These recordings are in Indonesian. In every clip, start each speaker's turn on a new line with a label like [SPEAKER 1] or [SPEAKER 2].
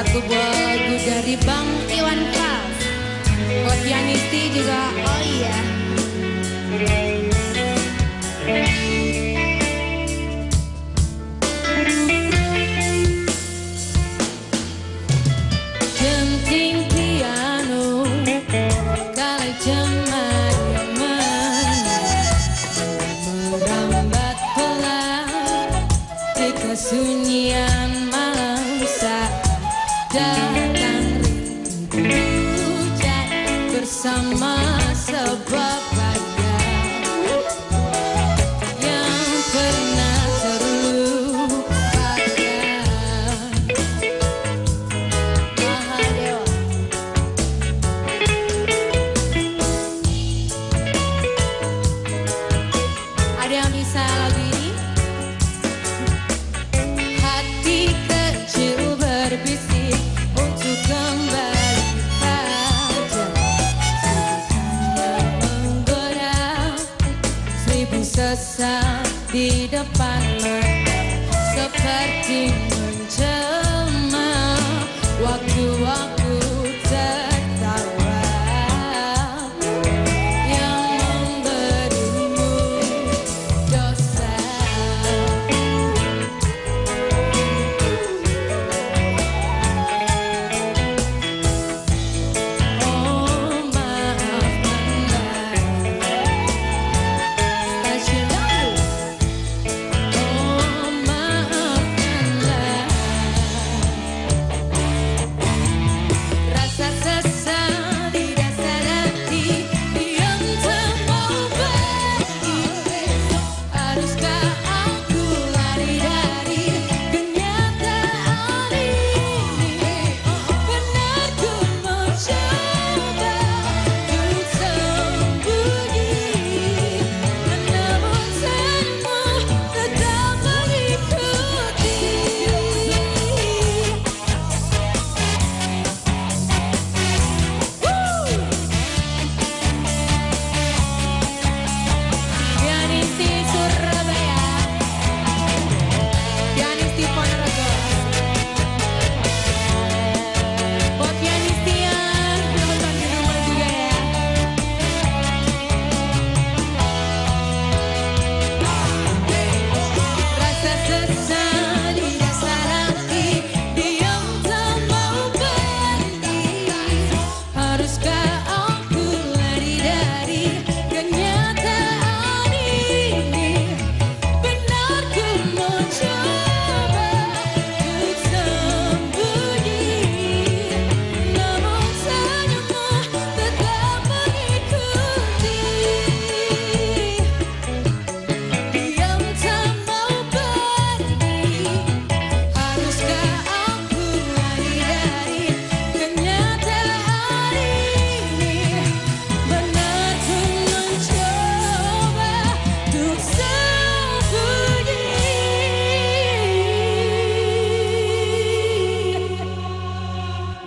[SPEAKER 1] lagu lagu dari Bang Iwan Fals. Buat Yanisti juga, oh iya. sama sebab ada yang pernah terlupakan. Mahadewa ada yang bisa lagi di depan mata Seperti menjelma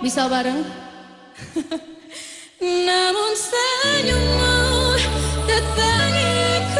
[SPEAKER 1] bisa bareng namun senyummu ikuti